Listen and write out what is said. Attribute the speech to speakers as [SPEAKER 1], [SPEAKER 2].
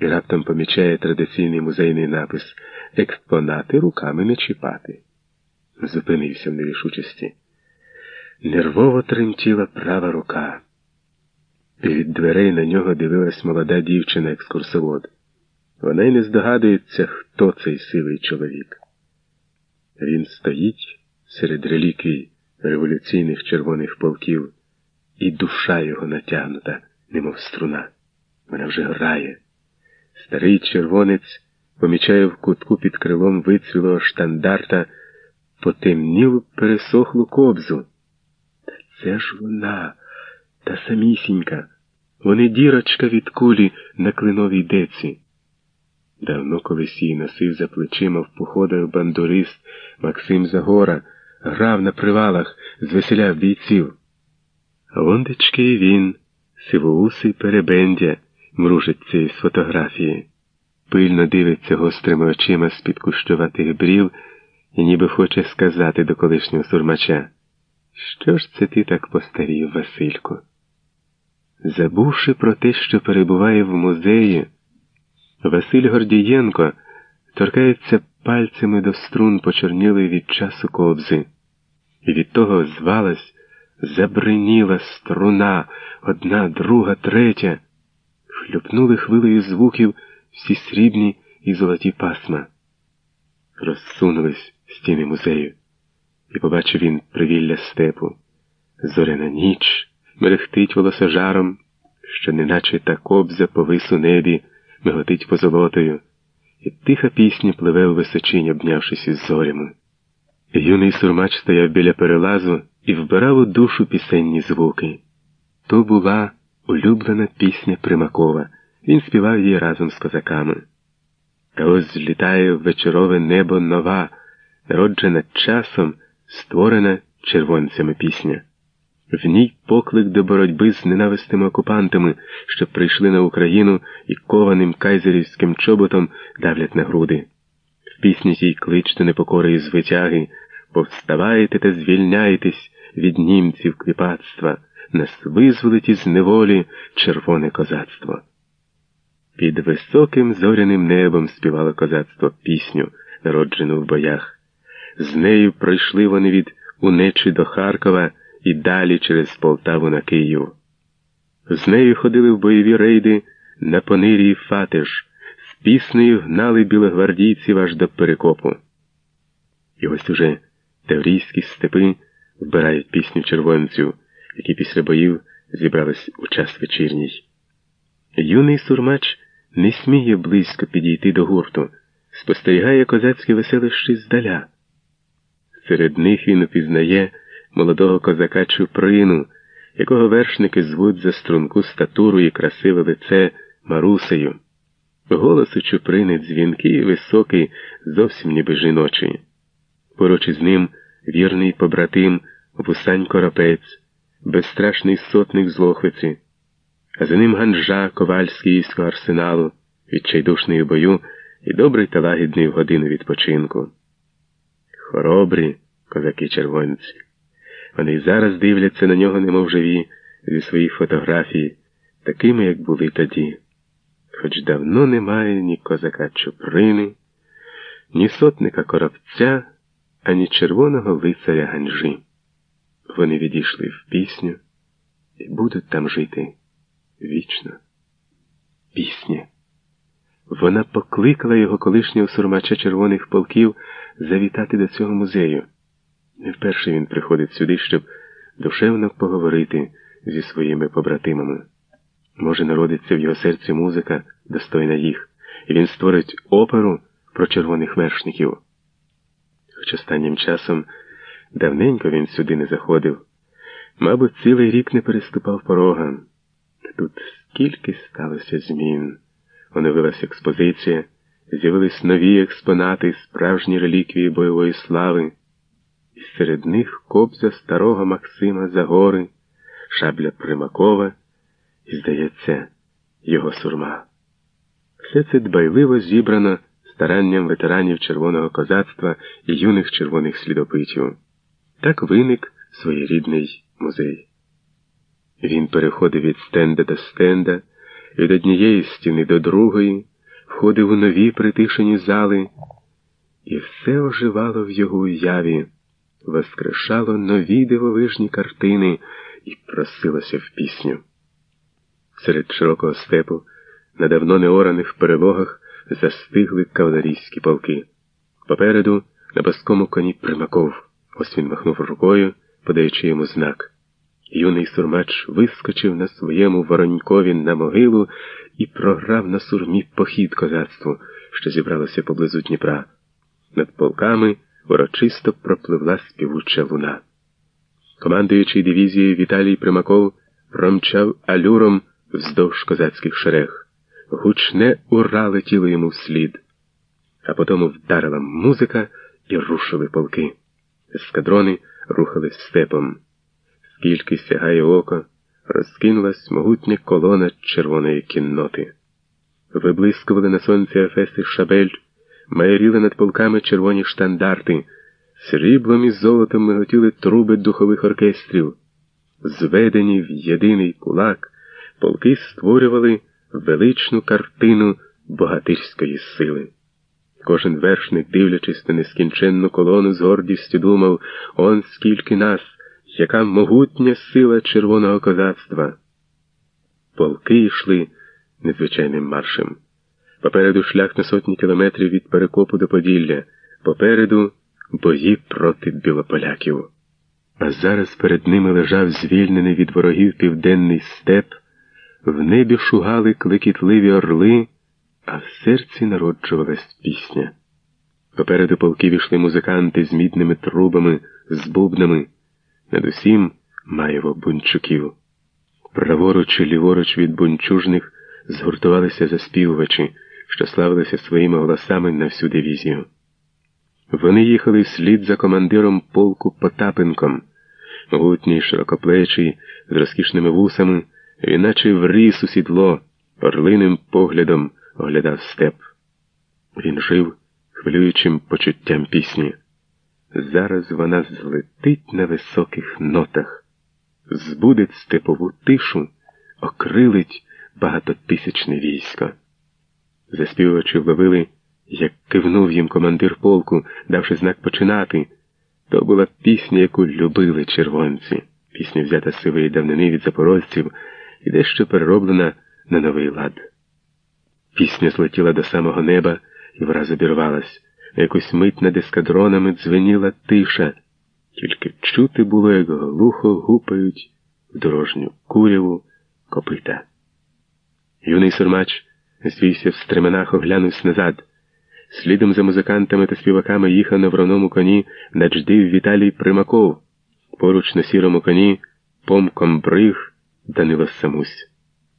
[SPEAKER 1] і раптом помічає традиційний музейний напис Експонати руками не чіпати. Зупинився в нерішучості. Нервово тремтіла права рука. І від дверей на нього дивилась молода дівчина-екскурсовод. Вона й не здогадується, хто цей сивий чоловік. Він стоїть серед реліквій революційних червоних полків, і душа його натягнута, немов струна. Вона вже грає. Старий червонець помічає в кутку під крилом вицвілого штандарта потемнілу пересохлу кобзу. Та це ж вона, та самісінька, вони дірочка від кулі на клиновій деці. Давно колись її носив за плечима в походах бандурист Максим Загора, грав на привалах, звеселяв бійців. А ондечки і він, сивоусий перебендя, мружиться із фотографії, пильно дивиться гострими очима з-під кущуватих брів і ніби хоче сказати до колишнього сурмача. Що ж це ти так постарів, Василько? Забувши про те, що перебуває в музеї, Василь Гордієнко торкається пальцями до струн почорнілої від часу кобзи, і від того звалась, забриніла струна, одна, друга, третя, хлюпнули хвилею звуків всі срібні і золоті пасма. Розсунулись стіни музею, і побачив він привілля степу. Зоряна ніч мерехтить волосожаром, що неначе та кобза повис у небі миготить позолотою, і тиха пісня пливе у височинь, обнявшись із зорями. Юний сурмач стояв біля перелазу і вбирав у душу пісенні звуки. То була улюблена пісня Примакова. Він співав її разом з козаками. Та ось злітає вечорове небо нова, народжена часом, створена червонцями пісня. В ній поклик до боротьби з ненавистими окупантами, що прийшли на Україну і кованим кайзерівським чоботом давлять на груди. В пісні тій клич до непокори і звитяги повставайте та звільняйтесь від німців кріпацтва, нас визволить із неволі червоне козацтво. Під високим зоряним небом співало козацтво пісню, народжену в боях. З нею пройшли вони від Унечі до Харкова і далі через Полтаву на Київ. З нею ходили в бойові рейди на понирі Фатиш, з піснею гнали білогвардійців аж до перекопу. І ось уже таврійські степи вбирають пісню червонців, які після боїв зібрались у час вечірній. Юний сурмач не сміє близько підійти до гурту, спостерігає козацьке веселище здаля. Серед них він упізнає молодого козака Чуприну, якого вершники звуть за струнку статуру і красиве лице Марусею. Голос у Чуприни дзвінкий і високий, зовсім ніби жіночий. Поруч із ним вірний побратим Вусань Коропець, безстрашний сотник з Лохвиці, а за ним ганжа ковальського арсеналу, відчайдушний у бою і добрий та лагідний в годину відпочинку. Хоробрі козаки червонці. Вони й зараз дивляться на нього, немов живі, зі своїх фотографій, такими, як були тоді. Хоч давно немає ні козака Чуприни, ні сотника коробця, ані червоного лицаря ганжі. Вони відійшли в пісню і будуть там жити вічно. Пісня. Вона покликала його колишнього сурмача червоних полків завітати до цього музею. Не вперше він приходить сюди, щоб душевно поговорити зі своїми побратимами. Може, народиться в його серці музика, достойна їх, і він створить оперу про червоних вершників. Хоч останнім часом давненько він сюди не заходив, мабуть, цілий рік не переступав порога. Тут скільки сталося змін. Оновилась експозиція, з'явились нові експонати, справжні реліквії бойової слави і серед них кобза старого Максима Загори, шабля Примакова і, здається, його сурма. Все це дбайливо зібрано старанням ветеранів червоного козацтва і юних червоних слідопитів. Так виник своєрідний музей. Він переходив від стенда до стенда від однієї стіни до другої, входив у нові притишені зали, і все оживало в його уяві, воскрешало нові дивовижні картини і просилося в пісню. Серед широкого степу, на давно неораних перелогах, застигли кавалерійські полки. Попереду на баскому коні примаков. Ось він махнув рукою, подаючи йому знак. Юний сурмач вискочив на своєму воронькові на могилу і програв на сурмі похід козацтву, що зібралося поблизу Дніпра. Над полками урочисто пропливла співуча луна. Командуючий дивізією Віталій Примаков промчав алюром вздовж козацьких шерег. Гучне ура летіло йому вслід, а потім вдарила музика і рушили полки. Ескадрони рухались степом. Скільки сягає око, розкинулась могутня колона червоної кінноти. Виблискували на сонці ефеси шабель, майоріли над полками червоні штандарти, сріблом і золотом миготіли труби духових оркестрів. Зведені в єдиний кулак, полки створювали величну картину богатирської сили. Кожен вершник, дивлячись на нескінченну колону, з гордістю думав он скільки нас, яка могутня сила червоного козацтва. Полки йшли незвичайним маршем. Попереду шлях на сотні кілометрів від перекопу до Поділля, попереду бої проти білополяків. А зараз перед ними лежав звільнений від ворогів південний степ, в небі шугали клекітливі орли а в серці народжувалась пісня. Попереду полки війшли музиканти з мідними трубами, з бубнами, над усім маєво бунчуків. Праворуч і ліворуч від бунчужних згуртувалися заспівувачі, що славилися своїми голосами на всю дивізію. Вони їхали вслід за командиром полку Потапенком, гутній, широкоплечий, з розкішними вусами, він наче вріс у сідло, орлиним поглядом оглядав степ. Він жив хвилюючим почуттям пісні. Зараз вона злетить на високих нотах, збудить степову тишу, окрилить багатотисячне військо. Заспівувачі вловили, як кивнув їм командир полку, давши знак починати. То була пісня, яку любили червонці, пісня взята з сивої давнини від запорожців і дещо перероблена на новий лад. Пісня злетіла до самого неба і враз обірвалась. Якусь мить над ескадронами дзвеніла тиша, тільки чути було, як глухо гупають в дорожню куряву копита. Юний сурмач звівся в стременах, оглянувся назад. Слідом за музикантами та співаками їхав на вороному коні надждив Віталій Примаков, поруч на сірому коні помком бриг Данило Самусь.